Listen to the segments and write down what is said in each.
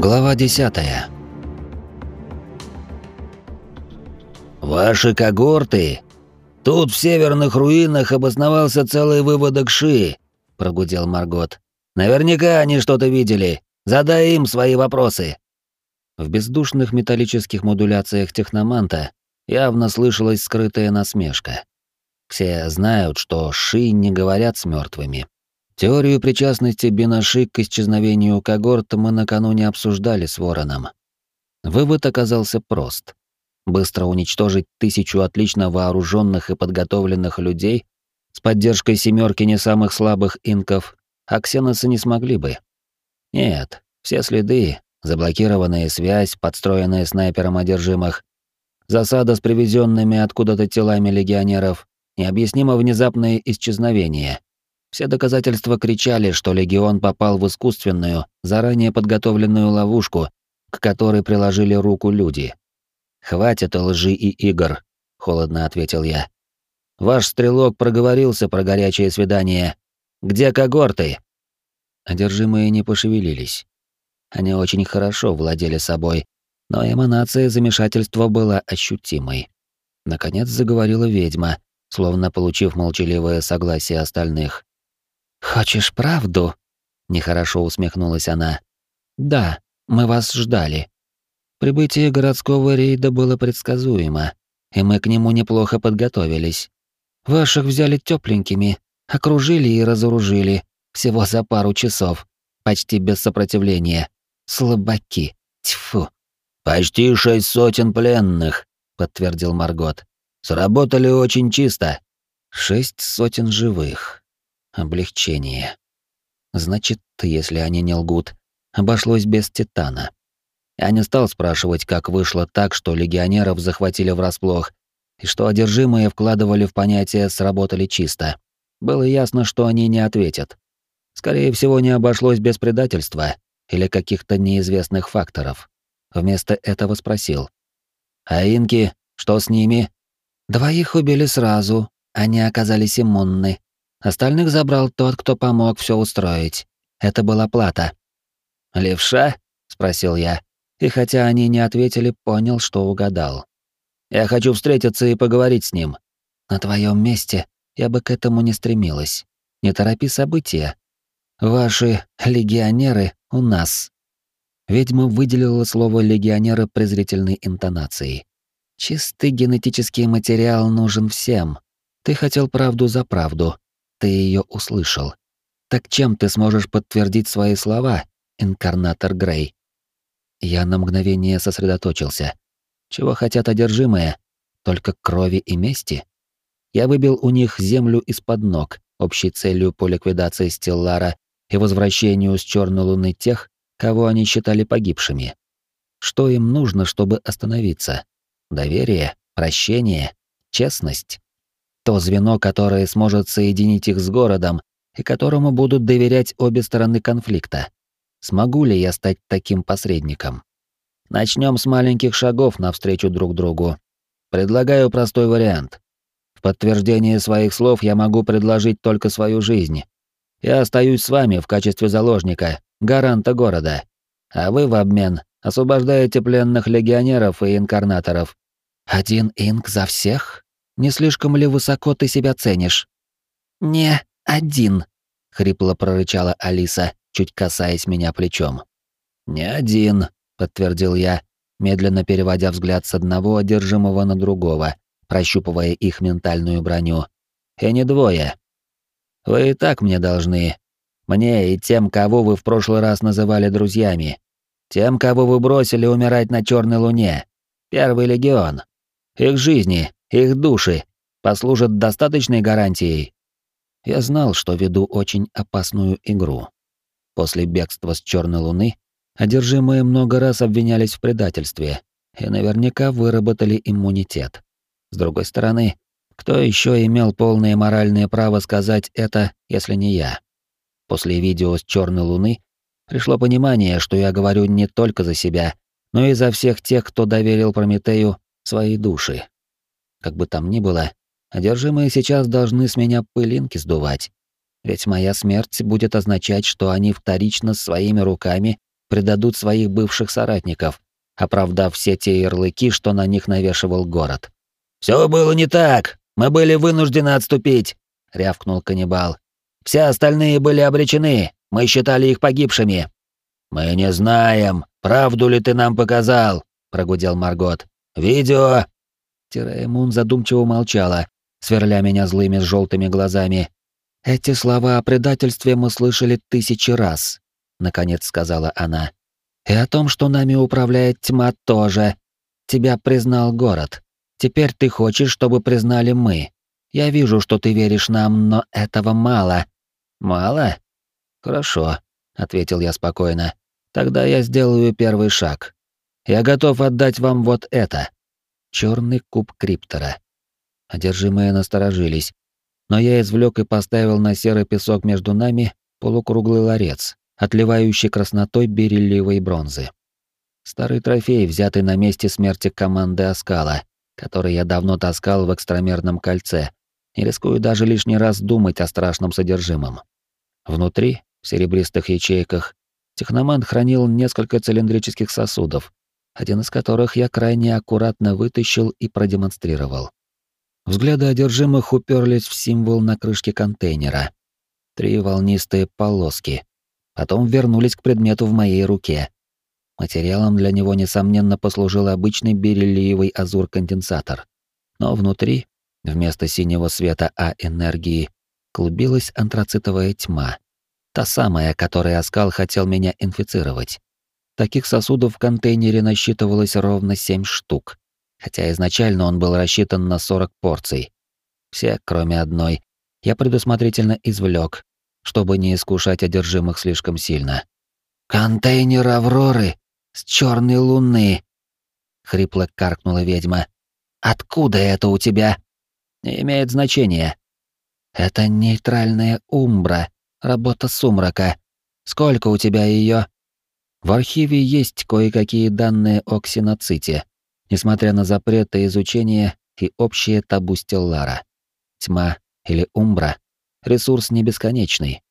Глава 10. Ваши когорты. Тут в северных руинах обосновался целый выводок Ши, прогудел Маргот. Наверняка они что-то видели. Задай им свои вопросы. В бездушных металлических модуляциях техноманта явно слышалась скрытая насмешка. Все знают, что Ши не говорят с мертвыми, Теорию причастности Бинаши к исчезновению когорт мы накануне обсуждали с Вороном. Вывод оказался прост. Быстро уничтожить тысячу отлично вооруженных и подготовленных людей с поддержкой семерки не самых слабых инков аксеносы не смогли бы. Нет, все следы, заблокированная связь, подстроенная снайпером одержимых, засада с привезенными откуда-то телами легионеров, необъяснимо внезапное исчезновение — все доказательства кричали, что легион попал в искусственную, заранее подготовленную ловушку, к которой приложили руку люди. «Хватит лжи и игр», — холодно ответил я. «Ваш стрелок проговорился про горячее свидание. Где когорты?» Одержимые не пошевелились. Они очень хорошо владели собой, но эманация замешательства была ощутимой. Наконец заговорила ведьма, словно получив молчаливое согласие остальных. «Хочешь правду?» — нехорошо усмехнулась она. «Да, мы вас ждали. Прибытие городского рейда было предсказуемо, и мы к нему неплохо подготовились. Ваших взяли тепленькими, окружили и разоружили, всего за пару часов, почти без сопротивления. Слабаки. Тьфу. «Почти шесть сотен пленных», — подтвердил Маргот. «Сработали очень чисто». «Шесть сотен живых. Облегчение. Значит, если они не лгут, обошлось без Титана. Я не стал спрашивать, как вышло так, что легионеров захватили врасплох, и что одержимые вкладывали в понятие «сработали чисто». Было ясно, что они не ответят. Скорее всего, не обошлось без предательства или каких-то неизвестных факторов. Вместо этого спросил. «А инки? Что с ними?» «Двоих убили сразу, они оказались иммунны. Остальных забрал тот, кто помог все устроить. Это была плата. «Левша?» — спросил я. И хотя они не ответили, понял, что угадал. «Я хочу встретиться и поговорить с ним». «На твоем месте я бы к этому не стремилась. Не торопи события. Ваши легионеры у нас». Ведьма выделила слово «легионеры» презрительной интонацией. «Чистый генетический материал нужен всем. Ты хотел правду за правду, ты ее услышал. Так чем ты сможешь подтвердить свои слова, инкарнатор Грей? Я на мгновение сосредоточился. Чего хотят одержимые? Только крови и мести? Я выбил у них землю из-под ног, общей целью по ликвидации Стеллара и возвращению с черной луны тех, кого они считали погибшими. Что им нужно, чтобы остановиться? Доверие, прощение, честность то звено, которое сможет соединить их с городом и которому будут доверять обе стороны конфликта. Смогу ли я стать таким посредником? Начнем с маленьких шагов навстречу друг другу. Предлагаю простой вариант. В подтверждение своих слов я могу предложить только свою жизнь. Я остаюсь с вами в качестве заложника, гаранта города. А вы в обмен освобождаете пленных легионеров и инкарнаторов. Один инк за всех? Не слишком ли высоко ты себя ценишь?» «Не один», — хрипло прорычала Алиса, чуть касаясь меня плечом. «Не один», — подтвердил я, медленно переводя взгляд с одного одержимого на другого, прощупывая их ментальную броню. «И не двое. Вы и так мне должны. Мне и тем, кого вы в прошлый раз называли друзьями. Тем, кого вы бросили умирать на Черной Луне. Первый легион. Их жизни, их души послужат достаточной гарантией. Я знал, что веду очень опасную игру. После бегства с Черной Луны одержимые много раз обвинялись в предательстве и наверняка выработали иммунитет. С другой стороны, кто еще имел полное моральное право сказать это, если не я? После видео с Черной Луны пришло понимание, что я говорю не только за себя, но и за всех тех, кто доверил Прометею свои души. Как бы там ни было, одержимые сейчас должны с меня пылинки сдувать. Ведь моя смерть будет означать, что они вторично своими руками предадут своих бывших соратников, оправдав все те ярлыки, что на них навешивал город. «Все было не так. Мы были вынуждены отступить», — рявкнул каннибал. «Все остальные были обречены. Мы считали их погибшими». «Мы не знаем, правду ли ты нам показал», — прогудел Маргот. «Видео!» Тираэмун задумчиво молчала, сверля меня злыми с желтыми глазами. «Эти слова о предательстве мы слышали тысячи раз», — наконец сказала она. «И о том, что нами управляет тьма, тоже. Тебя признал город. Теперь ты хочешь, чтобы признали мы. Я вижу, что ты веришь нам, но этого мало». «Мало? Хорошо», — ответил я спокойно. «Тогда я сделаю первый шаг. Я готов отдать вам вот это». Черный куб криптора. Одержимые насторожились, но я извлек и поставил на серый песок между нами полукруглый ларец, отливающий краснотой бериллиевой бронзы. Старый трофей, взятый на месте смерти команды Аскала, который я давно таскал в экстрамерном кольце, не рискую даже лишний раз думать о страшном содержимом. Внутри, в серебристых ячейках, техноман хранил несколько цилиндрических сосудов, один из которых я крайне аккуратно вытащил и продемонстрировал. Взгляды одержимых уперлись в символ на крышке контейнера. Три волнистые полоски. Потом вернулись к предмету в моей руке. Материалом для него, несомненно, послужил обычный бериллиевый азур-конденсатор. Но внутри, вместо синего света А-энергии, клубилась антрацитовая тьма. Та самая, которой Аскал хотел меня инфицировать. Таких сосудов в контейнере насчитывалось ровно семь штук хотя изначально он был рассчитан на 40 порций. Все, кроме одной, я предусмотрительно извлек, чтобы не искушать одержимых слишком сильно. «Контейнер Авроры с черной луны!» — хрипло каркнула ведьма. «Откуда это у тебя?» «Не имеет значения». «Это нейтральная умбра, работа сумрака. Сколько у тебя ее? В архиве есть кое-какие данные о ксеноците несмотря на запреты изучения и общее табу Стеллара. Тьма или Умбра — ресурс не бесконечный.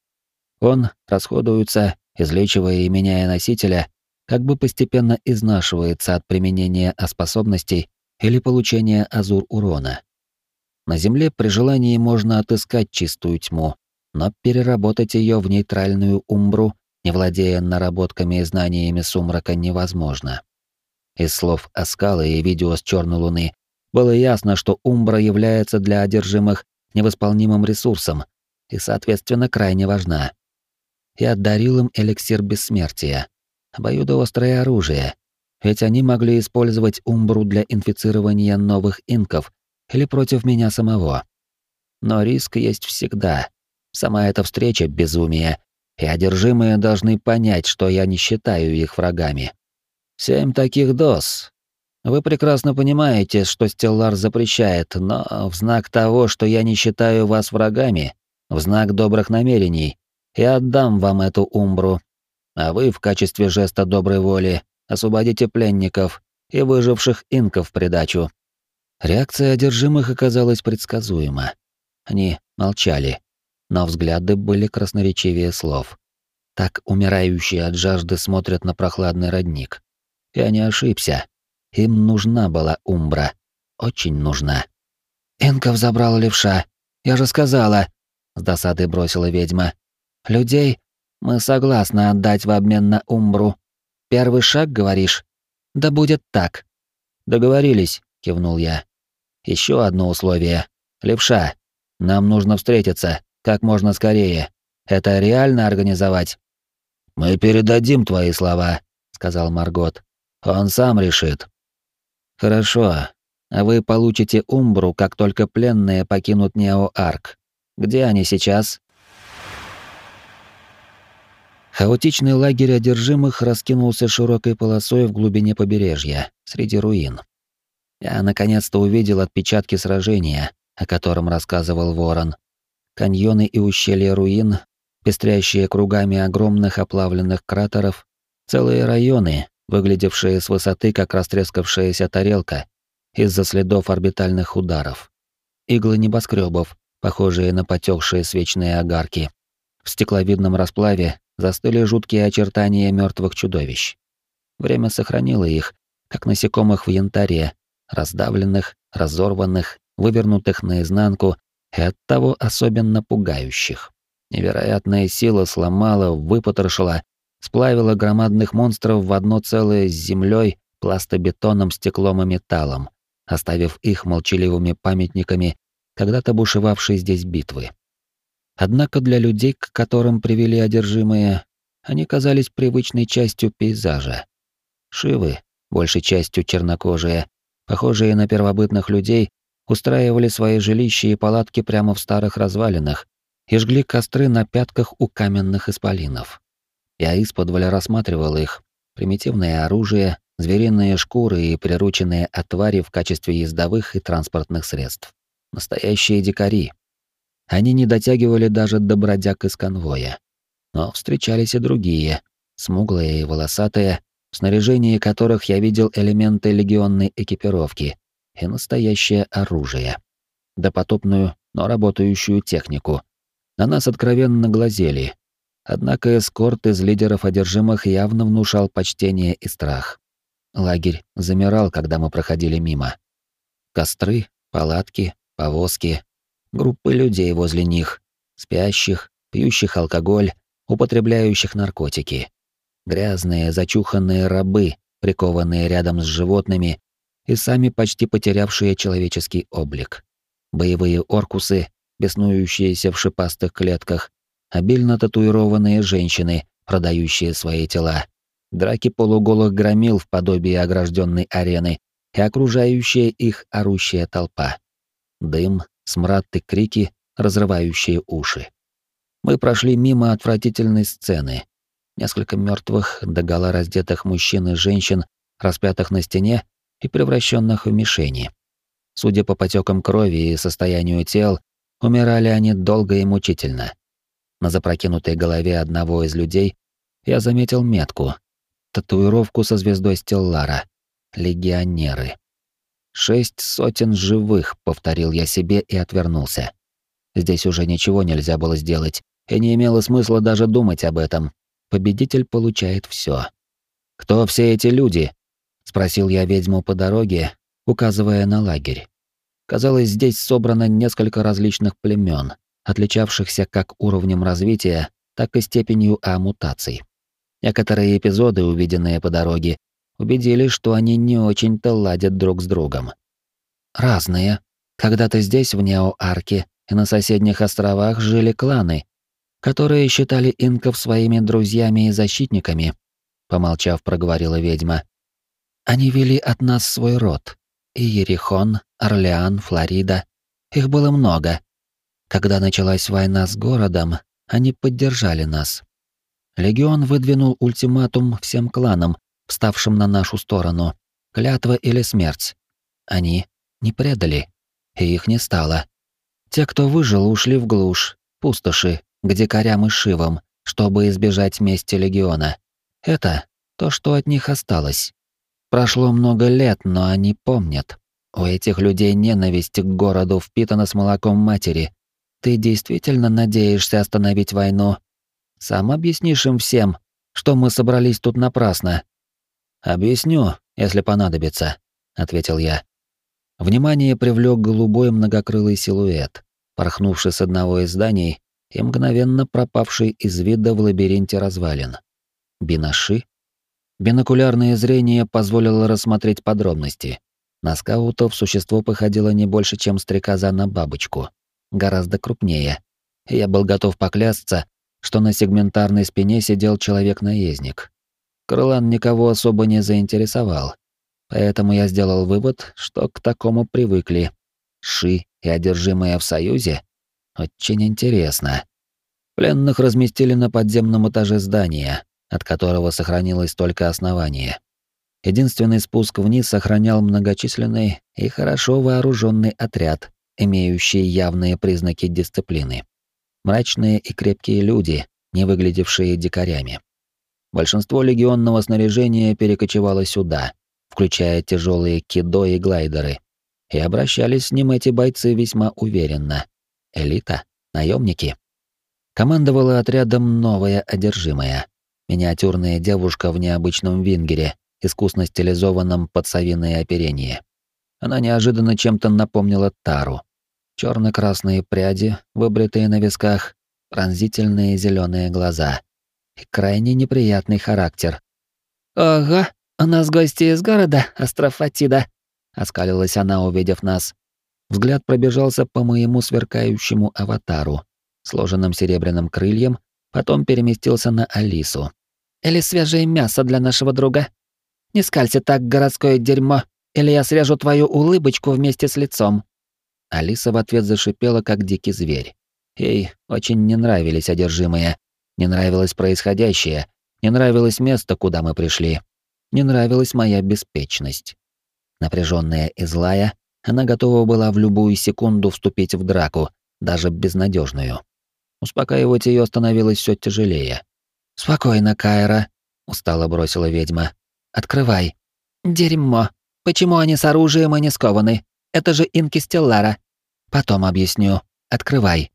Он расходуется, излечивая и меняя носителя, как бы постепенно изнашивается от применения способностей или получения азур урона. На Земле при желании можно отыскать чистую тьму, но переработать ее в нейтральную умбру, не владея наработками и знаниями сумрака, невозможно. Из слов Аскала и видео с Черной Луны было ясно, что Умбра является для одержимых невосполнимым ресурсом и, соответственно, крайне важна. Я дарил им эликсир бессмертия, обоюдоострое оружие, ведь они могли использовать Умбру для инфицирования новых инков или против меня самого. Но риск есть всегда. Сама эта встреча — безумие, и одержимые должны понять, что я не считаю их врагами. Семь таких доз. Вы прекрасно понимаете, что Стеллар запрещает, но в знак того, что я не считаю вас врагами, в знак добрых намерений, я отдам вам эту умбру. А вы в качестве жеста доброй воли освободите пленников и выживших инков в придачу. Реакция одержимых оказалась предсказуема. Они молчали, но взгляды были красноречивее слов. Так умирающие от жажды смотрят на прохладный родник. Я не ошибся. Им нужна была Умбра. Очень нужна. «Энков забрал левша. Я же сказала!» С досадой бросила ведьма. «Людей мы согласны отдать в обмен на Умбру. Первый шаг, говоришь? Да будет так». «Договорились», — кивнул я. Еще одно условие. Левша, нам нужно встретиться как можно скорее. Это реально организовать?» «Мы передадим твои слова», — сказал Маргот. Он сам решит. Хорошо. А вы получите Умбру, как только пленные покинут Нео-Арк. Где они сейчас? Хаотичный лагерь одержимых раскинулся широкой полосой в глубине побережья, среди руин. Я наконец-то увидел отпечатки сражения, о котором рассказывал Ворон. Каньоны и ущелья руин, пестрящие кругами огромных оплавленных кратеров, целые районы, выглядевшие с высоты как растрескавшаяся тарелка из-за следов орбитальных ударов. Иглы небоскребов, похожие на потекшие свечные огарки. В стекловидном расплаве застыли жуткие очертания мертвых чудовищ. Время сохранило их, как насекомых в янтаре, раздавленных, разорванных, вывернутых наизнанку и оттого особенно пугающих. Невероятная сила сломала, выпотрошила, сплавила громадных монстров в одно целое с землей, пластобетоном, стеклом и металлом, оставив их молчаливыми памятниками когда-то бушевавшей здесь битвы. Однако для людей, к которым привели одержимые, они казались привычной частью пейзажа. Шивы, большей частью чернокожие, похожие на первобытных людей, устраивали свои жилища и палатки прямо в старых развалинах и жгли костры на пятках у каменных исполинов. Я исподволь рассматривал их, примитивное оружие, звериные шкуры и прирученные отвари в качестве ездовых и транспортных средств. Настоящие дикари. Они не дотягивали даже до бродяг из конвоя. Но встречались и другие, смуглые и волосатые, в снаряжении которых я видел элементы легионной экипировки и настоящее оружие. Допотопную, но работающую технику. На нас откровенно глазели. Однако эскорт из лидеров одержимых явно внушал почтение и страх. Лагерь замирал, когда мы проходили мимо. Костры, палатки, повозки, группы людей возле них, спящих, пьющих алкоголь, употребляющих наркотики. Грязные, зачуханные рабы, прикованные рядом с животными и сами почти потерявшие человеческий облик. Боевые оркусы, беснующиеся в шипастых клетках, обильно татуированные женщины, продающие свои тела, драки полуголых громил в подобии огражденной арены и окружающая их орущая толпа. Дым, смрад и крики, разрывающие уши. Мы прошли мимо отвратительной сцены. Несколько мертвых, догола раздетых мужчин и женщин, распятых на стене и превращенных в мишени. Судя по потекам крови и состоянию тел, умирали они долго и мучительно. На запрокинутой голове одного из людей я заметил метку, татуировку со звездой Стеллара. Легионеры. Шесть сотен живых, повторил я себе и отвернулся. Здесь уже ничего нельзя было сделать, и не имело смысла даже думать об этом. Победитель получает все. Кто все эти люди? Спросил я ведьму по дороге, указывая на лагерь. Казалось, здесь собрано несколько различных племен, отличавшихся как уровнем развития, так и степенью А-мутаций. Некоторые эпизоды, увиденные по дороге, убедили, что они не очень-то ладят друг с другом. Разные. Когда-то здесь, в Нео-Арке, и на соседних островах жили кланы, которые считали инков своими друзьями и защитниками, помолчав, проговорила ведьма. Они вели от нас свой род. И Ерихон, Орлеан, Флорида. Их было много. Когда началась война с городом, они поддержали нас. Легион выдвинул ультиматум всем кланам, вставшим на нашу сторону. Клятва или смерть. Они не предали, и их не стало. Те, кто выжил, ушли в глушь, пустоши, к дикарям и шивам, чтобы избежать мести легиона. Это то, что от них осталось. Прошло много лет, но они помнят. У этих людей ненависть к городу впитана с молоком матери. Ты действительно надеешься остановить войну? Сам объяснишь им всем, что мы собрались тут напрасно. Объясню, если понадобится, ответил я. Внимание привлек голубой многокрылый силуэт, порхнувший с одного из зданий и мгновенно пропавший из вида в лабиринте развалин. Бинаши Бинокулярное зрение позволило рассмотреть подробности. На скаутов существо походило не больше, чем стрекоза на бабочку. Гораздо крупнее. Я был готов поклясться, что на сегментарной спине сидел человек-наездник. Крылан никого особо не заинтересовал. Поэтому я сделал вывод, что к такому привыкли. Ши и одержимые в союзе? Очень интересно. Пленных разместили на подземном этаже здания, от которого сохранилось только основание. Единственный спуск вниз сохранял многочисленный и хорошо вооруженный отряд, имеющий явные признаки дисциплины. Мрачные и крепкие люди, не выглядевшие дикарями. Большинство легионного снаряжения перекочевало сюда, включая тяжелые кидо и глайдеры, и обращались с ним эти бойцы весьма уверенно. Элита, наемники. Командовала отрядом новая одержимая. Миниатюрная девушка в необычном вингере, искусно стилизованном под совиное оперение. Она неожиданно чем-то напомнила Тару. черно красные пряди, выбритые на висках, пронзительные зеленые глаза и крайне неприятный характер. «Ого, у нас гости из города, Астрофатида», — оскалилась она, увидев нас. Взгляд пробежался по моему сверкающему аватару, сложенным серебряным крыльям, потом переместился на Алису. «Или свежее мясо для нашего друга? Не скалься так, городское дерьмо, или я срежу твою улыбочку вместе с лицом». Алиса в ответ зашипела, как дикий зверь. Ей очень не нравились одержимые, не нравилось происходящее, не нравилось место, куда мы пришли, не нравилась моя беспечность. Напряженная и злая, она готова была в любую секунду вступить в драку, даже безнадежную. Успокаивать ее становилось все тяжелее. «Спокойно, Кайра», — устало бросила ведьма. «Открывай». «Дерьмо. Почему они с оружием и не скованы? Это же инки Стеллара. Потом объясню. Открывай».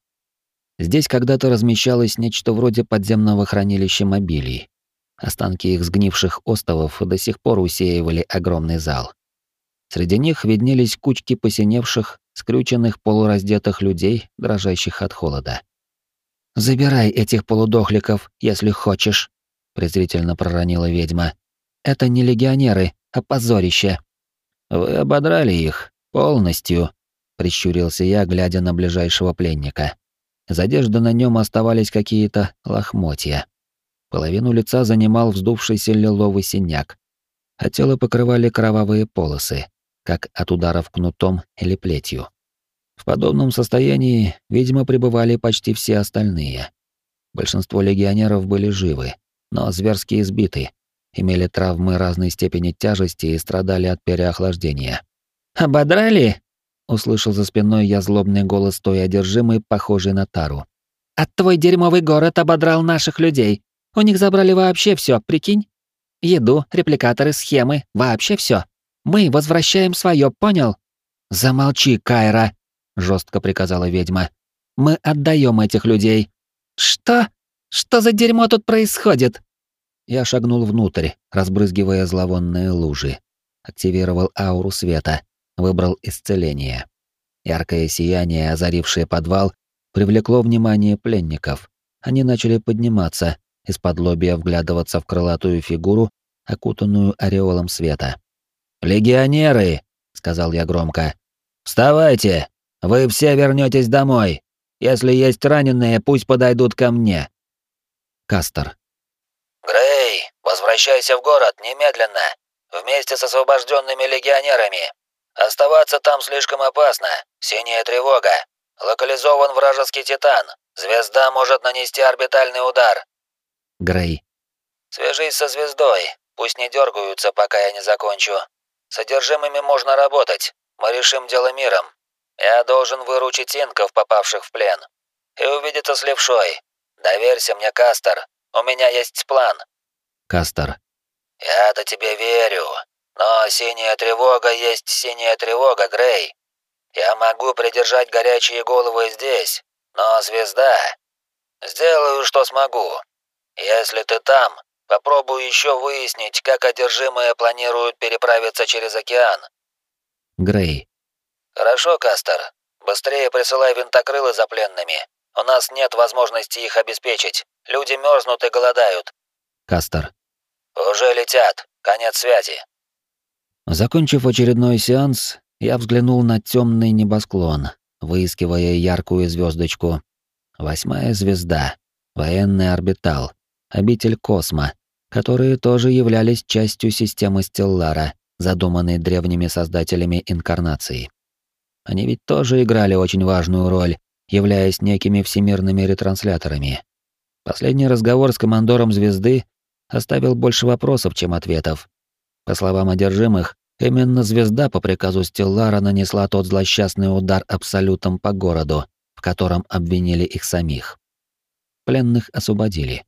Здесь когда-то размещалось нечто вроде подземного хранилища мобилий. Останки их сгнивших остовов до сих пор усеивали огромный зал. Среди них виднелись кучки посиневших, скрюченных полураздетых людей, дрожащих от холода. «Забирай этих полудохликов, если хочешь», — презрительно проронила ведьма. «Это не легионеры, а позорище». «Вы ободрали их полностью», — прищурился я, глядя на ближайшего пленника. Из одежды на нем оставались какие-то лохмотья. Половину лица занимал вздувшийся лиловый синяк, а тело покрывали кровавые полосы, как от ударов кнутом или плетью. В подобном состоянии, видимо, пребывали почти все остальные. Большинство легионеров были живы, но зверски избиты, имели травмы разной степени тяжести и страдали от переохлаждения. «Ободрали?» услышал за спиной я злобный голос той одержимой, похожей на Тару. «А твой дерьмовый город ободрал наших людей. У них забрали вообще все, прикинь? Еду, репликаторы, схемы, вообще все. Мы возвращаем свое, понял?» «Замолчи, Кайра!» — жестко приказала ведьма. «Мы отдаем этих людей». «Что? Что за дерьмо тут происходит?» Я шагнул внутрь, разбрызгивая зловонные лужи. Активировал ауру света, выбрал исцеление. Яркое сияние, озарившее подвал, привлекло внимание пленников. Они начали подниматься, из-под лобья вглядываться в крылатую фигуру, окутанную ореолом света. «Легионеры!» — сказал я громко. «Вставайте! Вы все вернетесь домой! Если есть раненые, пусть подойдут ко мне!» Кастер. «Грей, возвращайся в город немедленно! Вместе с освобожденными легионерами! Оставаться там слишком опасно. Синяя тревога. Локализован вражеский титан. Звезда может нанести орбитальный удар. Грей. Свяжись со звездой. Пусть не дергаются, пока я не закончу. Содержимыми можно работать. Мы решим дело миром. Я должен выручить инков, попавших в плен. И увидеться с левшой. Доверься мне, Кастер. У меня есть план. Кастер. Я-то тебе верю. Но синяя тревога есть синяя тревога, Грей. Я могу придержать горячие головы здесь, но звезда... Сделаю, что смогу. Если ты там, попробую еще выяснить, как одержимые планируют переправиться через океан. Грей. Хорошо, Кастер. Быстрее присылай винтокрылы за пленными. У нас нет возможности их обеспечить. Люди мерзнут и голодают. Кастер. Уже летят. Конец связи. Закончив очередной сеанс, я взглянул на темный небосклон, выискивая яркую звездочку. Восьмая звезда, военный орбитал, обитель космо, которые тоже являлись частью системы Стеллара, задуманной древними создателями инкарнации. Они ведь тоже играли очень важную роль, являясь некими всемирными ретрансляторами. Последний разговор с командором звезды оставил больше вопросов, чем ответов, по словам одержимых, именно звезда по приказу Стеллара нанесла тот злосчастный удар абсолютом по городу, в котором обвинили их самих. Пленных освободили.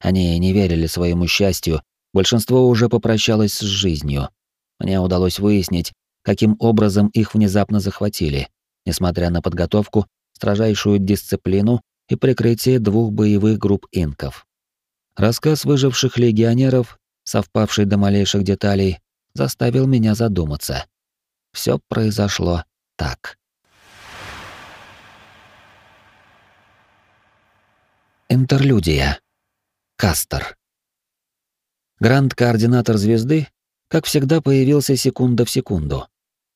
Они не верили своему счастью, большинство уже попрощалось с жизнью. Мне удалось выяснить, каким образом их внезапно захватили, несмотря на подготовку, строжайшую дисциплину и прикрытие двух боевых групп инков. Рассказ выживших легионеров, совпавший до малейших деталей, заставил меня задуматься. Все произошло так. Интерлюдия. Кастер. Гранд-координатор звезды, как всегда, появился секунда в секунду.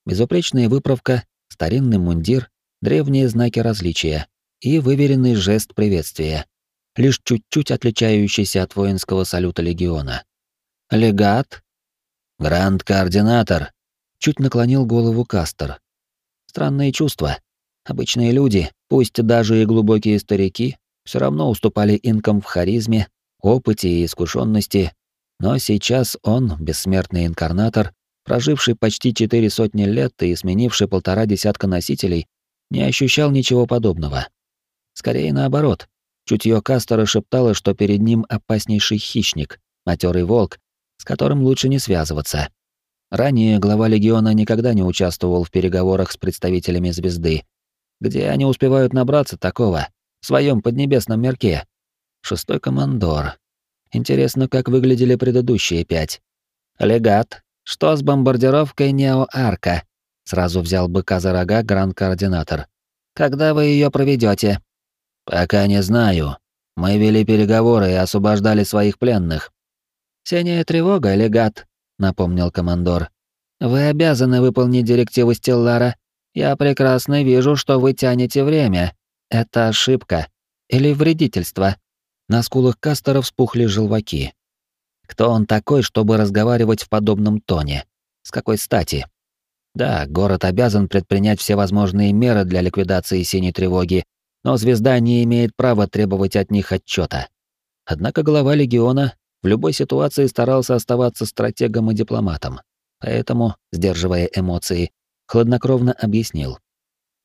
Безупречная выправка, старинный мундир, древние знаки различия и выверенный жест приветствия, лишь чуть-чуть отличающийся от воинского салюта легиона. «Легат?» «Гранд-координатор», — чуть наклонил голову Кастер. Странные чувства. Обычные люди, пусть даже и глубокие старики, все равно уступали инкам в харизме, опыте и искушенности, но сейчас он, бессмертный инкарнатор, проживший почти четыре сотни лет и сменивший полтора десятка носителей, не ощущал ничего подобного. Скорее наоборот, чутье Кастера шептало, что перед ним опаснейший хищник, матерый волк, с которым лучше не связываться. Ранее глава легиона никогда не участвовал в переговорах с представителями звезды, где они успевают набраться такого, в своем поднебесном мерке. Шестой командор. Интересно, как выглядели предыдущие пять. Легат. Что с бомбардировкой Нео-Арка? Сразу взял быка за рога гранд-координатор. Когда вы ее проведете? Пока не знаю. Мы вели переговоры и освобождали своих пленных. Синяя тревога, легат, напомнил командор. Вы обязаны выполнить директивы Стеллара. Я прекрасно вижу, что вы тянете время. Это ошибка или вредительство. На скулах Кастера вспухли желваки. Кто он такой, чтобы разговаривать в подобном тоне? С какой стати? Да, город обязан предпринять все возможные меры для ликвидации синей тревоги, но звезда не имеет права требовать от них отчета. Однако глава легиона в любой ситуации старался оставаться стратегом и дипломатом, поэтому, сдерживая эмоции, хладнокровно объяснил.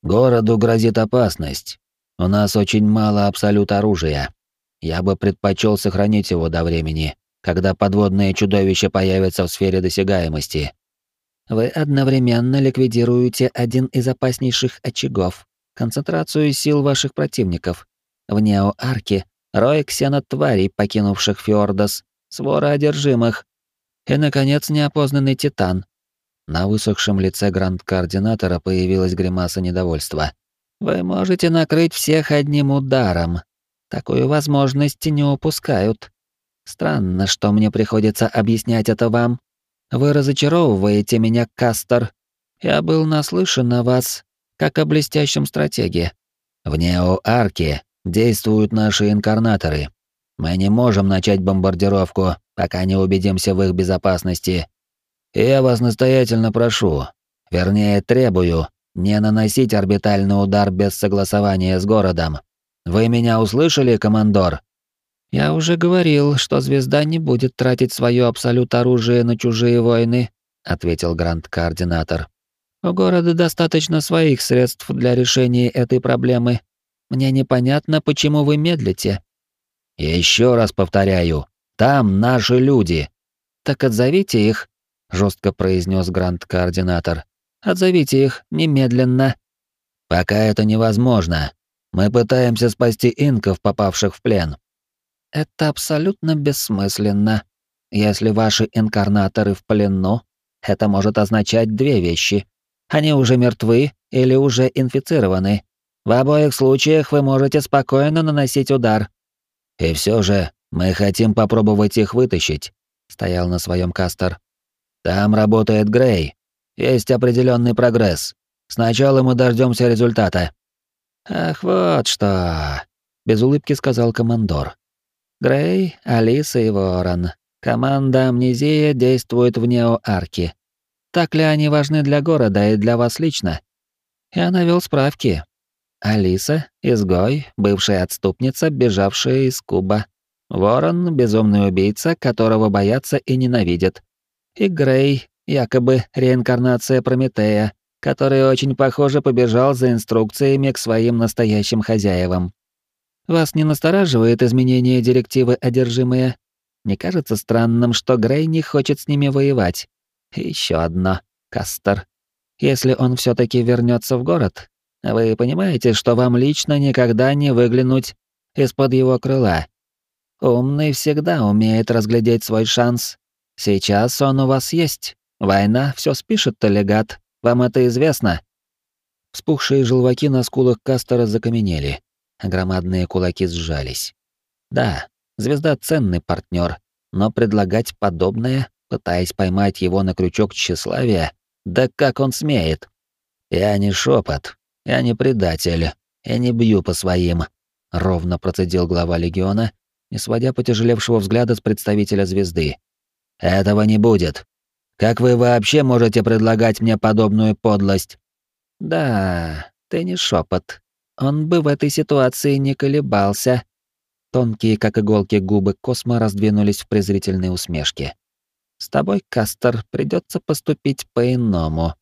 «Городу грозит опасность, у нас очень мало абсолют оружия. Я бы предпочел сохранить его до времени, когда подводные чудовища появятся в сфере досягаемости. Вы одновременно ликвидируете один из опаснейших очагов, концентрацию сил ваших противников. В Нео-Арке рой ксенотварей, покинувших Фьордос, свора одержимых. И, наконец, неопознанный Титан. На высохшем лице гранд-координатора появилась гримаса недовольства. Вы можете накрыть всех одним ударом. Такую возможность не упускают. Странно, что мне приходится объяснять это вам. Вы разочаровываете меня, Кастер. Я был наслышан о вас, как о блестящем стратеге. В Нео-Арке действуют наши инкарнаторы. Мы не можем начать бомбардировку, пока не убедимся в их безопасности. Я вас настоятельно прошу, вернее, требую, не наносить орбитальный удар без согласования с городом. Вы меня услышали, командор? Я уже говорил, что звезда не будет тратить свое абсолют оружие на чужие войны, ответил гранд-координатор. У города достаточно своих средств для решения этой проблемы. Мне непонятно, почему вы медлите. Еще раз повторяю, там наши люди. Так отзовите их, жестко произнес гранд-координатор. Отзовите их немедленно. Пока это невозможно. Мы пытаемся спасти инков, попавших в плен. Это абсолютно бессмысленно. Если ваши инкарнаторы в плену, это может означать две вещи. Они уже мертвы или уже инфицированы. В обоих случаях вы можете спокойно наносить удар. И все же мы хотим попробовать их вытащить, стоял на своем Кастер. Там работает Грей, есть определенный прогресс. Сначала мы дождемся результата. Ах, вот что, без улыбки сказал командор. Грей, Алиса и Ворон. Команда Амнезия действует в Нео-Арке. Так ли они важны для города и для вас лично? Я навел справки. Алиса — изгой, бывшая отступница, бежавшая из Куба. Ворон — безумный убийца, которого боятся и ненавидят. И Грей якобы реинкарнация Прометея, который очень похоже побежал за инструкциями к своим настоящим хозяевам. Вас не настораживает изменение директивы «Одержимые»? Не кажется странным, что Грей не хочет с ними воевать? Еще одно. Кастер. Если он все таки вернется в город, Вы понимаете, что вам лично никогда не выглянуть из-под его крыла? Умный всегда умеет разглядеть свой шанс. Сейчас он у вас есть. Война все спишет, Талигат. Вам это известно?» Вспухшие желваки на скулах Кастера закаменели, а громадные кулаки сжались. Да, звезда ценный партнер, но предлагать подобное, пытаясь поймать его на крючок тщеславия, да как он смеет? Я не шепот, я не предатель, я не бью по своим, ровно процедил глава легиона, не сводя потяжелевшего взгляда с представителя звезды. Этого не будет. Как вы вообще можете предлагать мне подобную подлость? Да, ты не шепот. Он бы в этой ситуации не колебался. Тонкие, как иголки, губы Космо раздвинулись в презрительной усмешке. С тобой, Кастер, придется поступить по-иному.